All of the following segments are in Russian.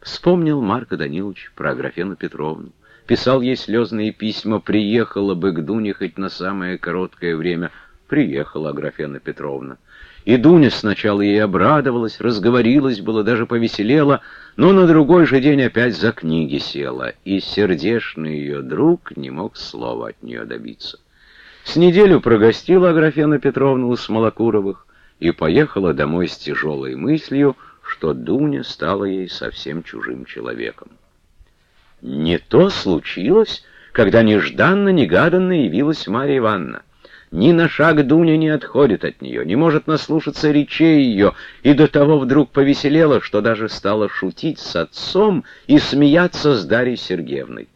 Вспомнил Марко Данилович про Аграфену Петровну. Писал ей слезные письма, приехала бы к Дуне хоть на самое короткое время. Приехала Аграфена Петровна. И Дуня сначала ей обрадовалась, разговорилась было, даже повеселела, но на другой же день опять за книги села, и сердечный ее друг не мог слова от нее добиться. С неделю прогостила Аграфена Петровна у Смолокуровых и поехала домой с тяжелой мыслью, что Дуня стала ей совсем чужим человеком. Не то случилось, когда нежданно-негаданно явилась Марья Ивановна. Ни на шаг Дуня не отходит от нее, не может наслушаться речей ее, и до того вдруг повеселела, что даже стала шутить с отцом и смеяться с Дарьей Сергеевной.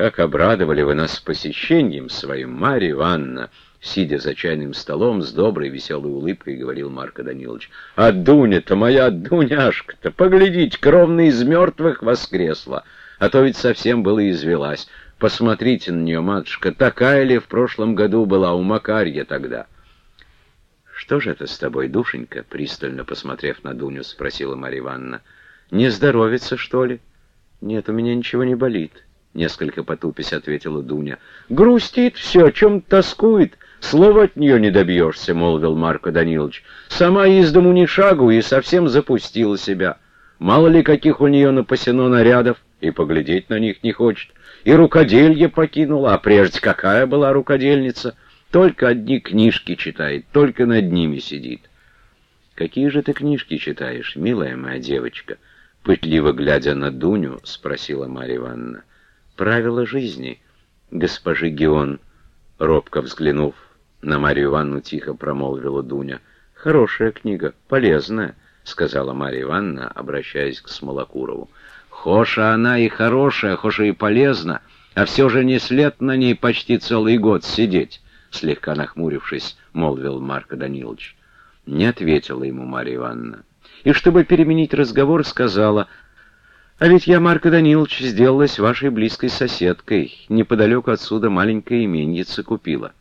«Как обрадовали вы нас посещением своим, Марья Ивановна!» Сидя за чайным столом, с доброй веселой улыбкой говорил Марко Данилович. «А Дуня-то моя, Дуняшка-то, поглядите, кровно из мертвых воскресла, а то ведь совсем было извелась. Посмотрите на нее, матушка, такая ли в прошлом году была у Макарья тогда?» «Что же это с тобой, душенька?» — пристально посмотрев на Дуню, спросила Марья Ивановна. «Не здоровится, что ли?» «Нет, у меня ничего не болит». — несколько потупясь ответила Дуня. «Грустит все, о чем тоскует. Слова от нее не добьешься», — молвил Марко Данилович. «Сама из дому ни шагу и совсем запустила себя. Мало ли каких у нее напасено нарядов, и поглядеть на них не хочет. И рукоделье покинула, а прежде какая была рукодельница? Только одни книжки читает, только над ними сидит». «Какие же ты книжки читаешь, милая моя девочка?» Пытливо глядя на Дуню, спросила Марья Ивановна правила жизни госпожи Геон, робко взглянув на Марию Ивановну, тихо промолвила Дуня. «Хорошая книга, полезная», — сказала Марья Ивановна, обращаясь к Смолокурову. «Хоша она и хорошая, хоша и полезна, а все же не след на ней почти целый год сидеть», — слегка нахмурившись, молвил Марко Данилович. Не ответила ему Марья Ивановна. И, чтобы переменить разговор, сказала — а ведь я, Марко Данилович, сделалась вашей близкой соседкой. Неподалеку отсюда маленькое именьице купила.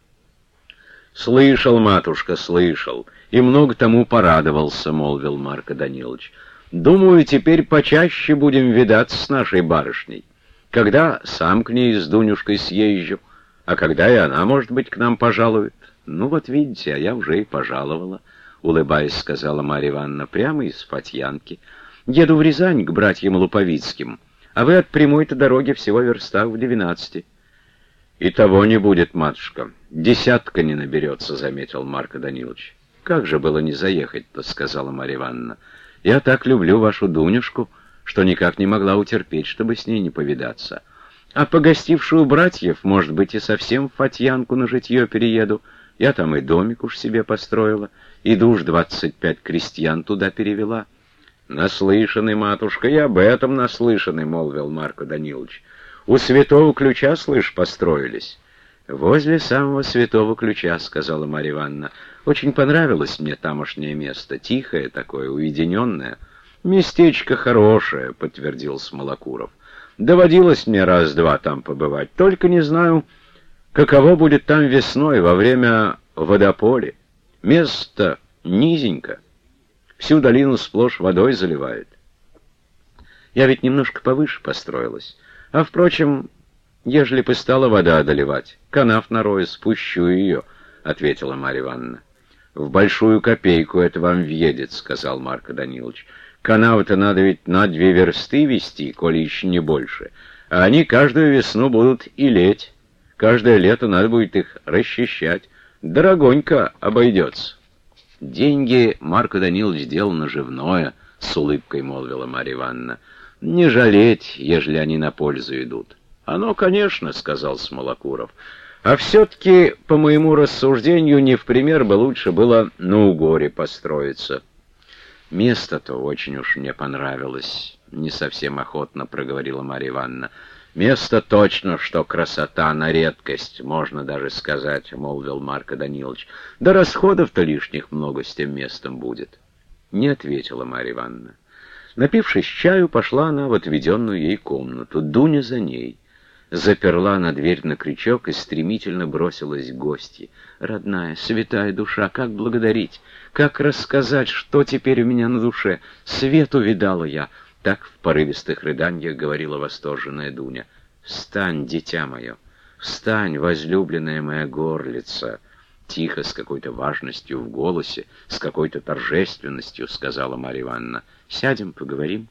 Слышал, матушка, слышал. И много тому порадовался, молвил Марко Данилович. Думаю, теперь почаще будем видаться с нашей барышней. Когда сам к ней с Дунюшкой съезжу, а когда и она, может быть, к нам пожалует. Ну вот видите, а я уже и пожаловала, улыбаясь, сказала Марья Ивановна, прямо из Фатьянки. Еду в Рязань к братьям Луповицким, а вы от прямой-то дороги всего верстах в двенадцати. — И того не будет, матушка. Десятка не наберется, — заметил Марко Данилович. — Как же было не заехать-то, — сказала Марья Ивановна. — Я так люблю вашу Дунюшку, что никак не могла утерпеть, чтобы с ней не повидаться. А погостившую братьев, может быть, и совсем в Фатьянку на житье перееду. Я там и домик уж себе построила, и душ двадцать пять крестьян туда перевела. — «Наслышанный, матушка, и об этом наслышанный», — молвил Марко Данилович. «У святого ключа, слышь, построились». «Возле самого святого ключа», — сказала Марья Ивановна. «Очень понравилось мне тамошнее место, тихое такое, уединенное». «Местечко хорошее», — подтвердил Смолокуров. «Доводилось мне раз-два там побывать, только не знаю, каково будет там весной во время водополи. Место низенько». Всю долину сплошь водой заливает. Я ведь немножко повыше построилась. А, впрочем, ежели бы стала вода одолевать, канав нарою, спущу ее, — ответила Марья Ивановна. — В большую копейку это вам въедет, — сказал Марко Данилович. Канавы-то надо ведь на две версты вести, коли еще не больше. А они каждую весну будут и леть. Каждое лето надо будет их расчищать. Дорогонько обойдется. «Деньги Марко Данилович сделал наживное», — с улыбкой молвила Марья Ивановна. «Не жалеть, ежели они на пользу идут». «Оно, конечно», — сказал Смолокуров. «А все-таки, по моему рассуждению, не в пример бы лучше было на Угоре построиться». «Место-то очень уж мне понравилось», — не совсем охотно проговорила Марья Ивановна. «Место точно, что красота на редкость, можно даже сказать», — молвил Марко Данилович. «Да расходов-то лишних много с тем местом будет». Не ответила Марья Ивановна. Напившись чаю, пошла она в отведенную ей комнату, Дуня за ней. Заперла на дверь на крючок и стремительно бросилась к гостье. «Родная, святая душа, как благодарить, как рассказать, что теперь у меня на душе? Свет увидала я, Так в порывистых рыданиях говорила восторженная Дуня. «Встань, дитя мое! Встань, возлюбленная моя горлица!» Тихо, с какой-то важностью в голосе, с какой-то торжественностью, сказала Марья Ивановна. «Сядем, поговорим».